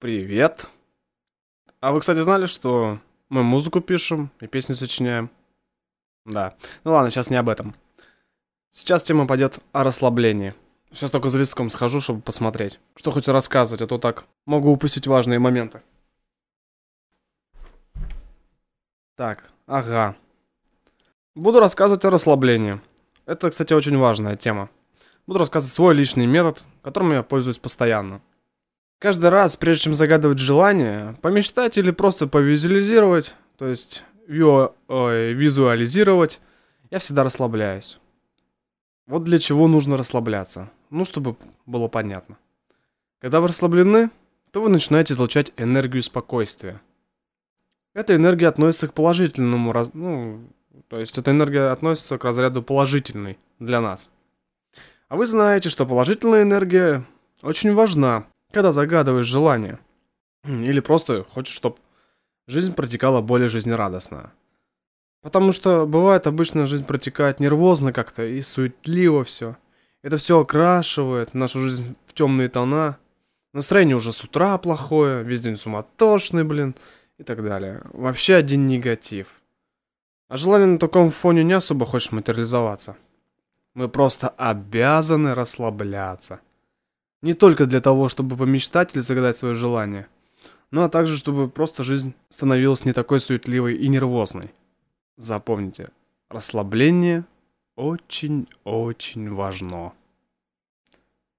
Привет. А вы, кстати, знали, что мы музыку пишем и песни сочиняем? Да. Ну ладно, сейчас не об этом. Сейчас тема пойдет о расслаблении. Сейчас только за листком схожу, чтобы посмотреть. Что хоть рассказывать, а то так могу упустить важные моменты. Так, ага. Буду рассказывать о расслаблении. Это, кстати, очень важная тема. Буду рассказывать свой личный метод, которым я пользуюсь постоянно. Каждый раз, прежде чем загадывать желание, помечтать или просто повизуализировать, то есть вио, ой, визуализировать, я всегда расслабляюсь. Вот для чего нужно расслабляться. Ну, чтобы было понятно. Когда вы расслаблены, то вы начинаете излучать энергию спокойствия. Эта энергия относится к положительному, раз... ну, то есть эта энергия относится к разряду положительной для нас. А вы знаете, что положительная энергия очень важна, когда загадываешь желание. Или просто хочешь, чтобы жизнь протекала более жизнерадостно. Потому что бывает обычно жизнь протекает нервозно как-то и суетливо все. Это все окрашивает нашу жизнь в темные тона. Настроение уже с утра плохое, весь день суматошный, блин, и так далее. Вообще один негатив. А желание на таком фоне не особо хочешь материализоваться. Мы просто обязаны расслабляться. Не только для того, чтобы помечтать или загадать свое желание, но а также, чтобы просто жизнь становилась не такой суетливой и нервозной. Запомните, расслабление очень-очень важно.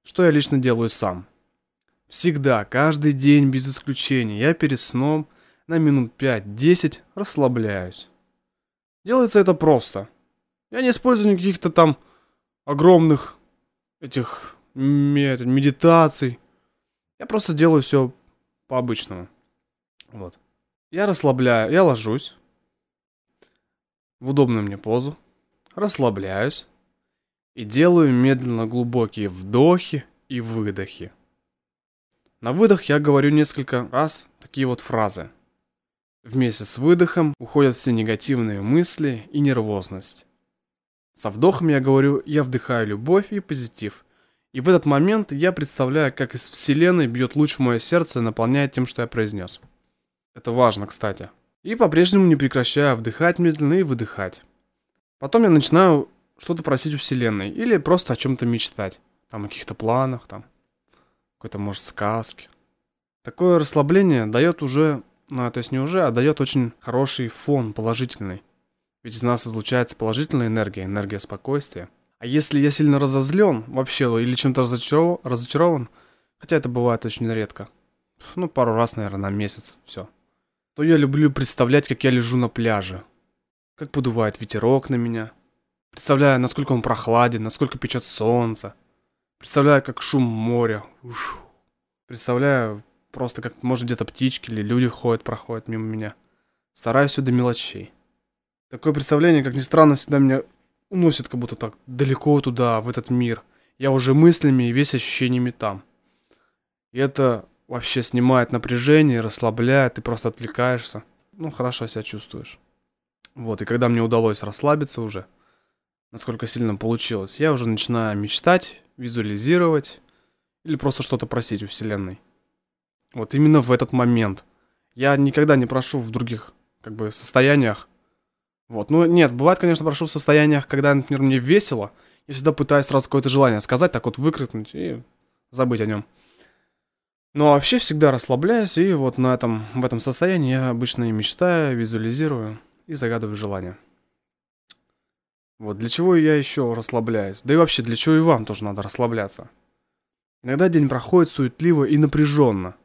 Что я лично делаю сам? Всегда, каждый день без исключения, я перед сном на минут 5-10 расслабляюсь. Делается это просто. Я не использую никаких-то там огромных этих медитаций. Я просто делаю все по-обычному. Вот. Я расслабляю, я ложусь в удобную мне позу, расслабляюсь и делаю медленно глубокие вдохи и выдохи. На выдох я говорю несколько раз такие вот фразы. Вместе с выдохом уходят все негативные мысли и нервозность. Со вдохом я говорю, я вдыхаю любовь и позитив. И в этот момент я представляю, как из вселенной бьет луч в мое сердце и наполняет тем, что я произнес. Это важно, кстати. И по-прежнему не прекращаю вдыхать медленно и выдыхать. Потом я начинаю что-то просить у вселенной. Или просто о чем-то мечтать. Там о каких-то планах, там. Какой-то, может, сказке. Такое расслабление дает уже, ну, то есть не уже, а дает очень хороший фон, положительный. Ведь из нас излучается положительная энергия, энергия спокойствия. А если я сильно разозлен вообще или чем-то разочарован, разочарован, хотя это бывает очень редко, ну пару раз, наверное, на месяц, все, то я люблю представлять, как я лежу на пляже, как подувает ветерок на меня, представляю, насколько он прохладен, насколько печет солнце, представляю, как шум моря, уф, представляю просто, как может где-то птички или люди ходят, проходят мимо меня, стараюсь все до мелочей. Такое представление, как ни странно, всегда меня уносит как будто так далеко туда, в этот мир. Я уже мыслями и весь ощущениями там. И это вообще снимает напряжение, расслабляет, ты просто отвлекаешься. Ну, хорошо себя чувствуешь. Вот, и когда мне удалось расслабиться уже, насколько сильно получилось, я уже начинаю мечтать, визуализировать или просто что-то просить у Вселенной. Вот именно в этот момент. Я никогда не прошу в других как бы состояниях вот, ну нет, бывает, конечно, прошу в состояниях, когда, например, мне весело, я всегда пытаюсь сразу какое-то желание сказать, так вот выкрикнуть и забыть о нем. Но вообще всегда расслабляюсь, и вот на этом, в этом состоянии я обычно и мечтаю, визуализирую и загадываю желание. Вот, для чего я еще расслабляюсь? Да и вообще, для чего и вам тоже надо расслабляться? Иногда день проходит суетливо и напряженно.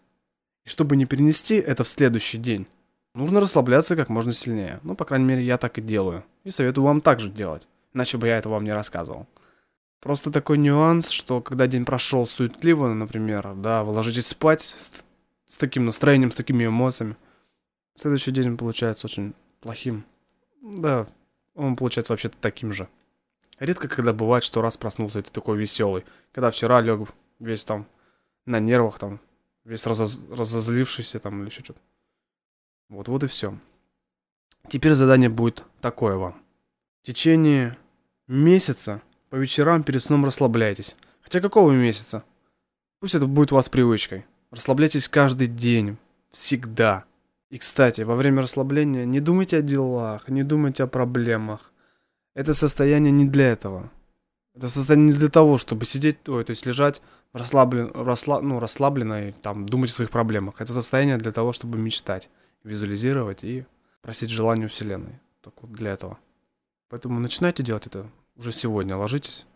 И чтобы не перенести это в следующий день, Нужно расслабляться как можно сильнее. Ну, по крайней мере, я так и делаю. И советую вам также делать. Иначе бы я это вам не рассказывал. Просто такой нюанс, что когда день прошел суетливо, например, да, вы ложитесь спать с, с таким настроением, с такими эмоциями, следующий день получается очень плохим. Да, он получается вообще-то таким же. Редко когда бывает, что раз проснулся, и ты такой веселый. Когда вчера лег весь там на нервах, там, весь разоз... разозлившийся там или еще что-то. Вот, вот и все. Теперь задание будет такое вам. В течение месяца по вечерам перед сном расслабляйтесь. Хотя какого месяца? Пусть это будет у вас привычкой. Расслабляйтесь каждый день, всегда. И, кстати, во время расслабления не думайте о делах, не думайте о проблемах. Это состояние не для этого. Это состояние не для того, чтобы сидеть, ой, то есть лежать расслаблен, расслаб, ну, расслабленно и там думать о своих проблемах. Это состояние для того, чтобы мечтать, визуализировать и просить желания у Вселенной. Так вот для этого. Поэтому начинайте делать это уже сегодня, ложитесь.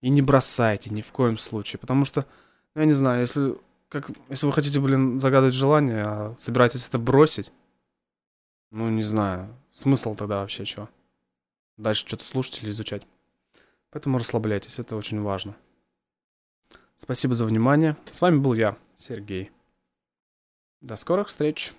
И не бросайте ни в коем случае, потому что, ну, я не знаю, если, как, если вы хотите, блин, загадывать желание, а собираетесь это бросить, ну, не знаю, смысл тогда вообще что? Дальше что-то слушать или изучать. Поэтому расслабляйтесь, это очень важно. Спасибо за внимание. С вами был я, Сергей. До скорых встреч.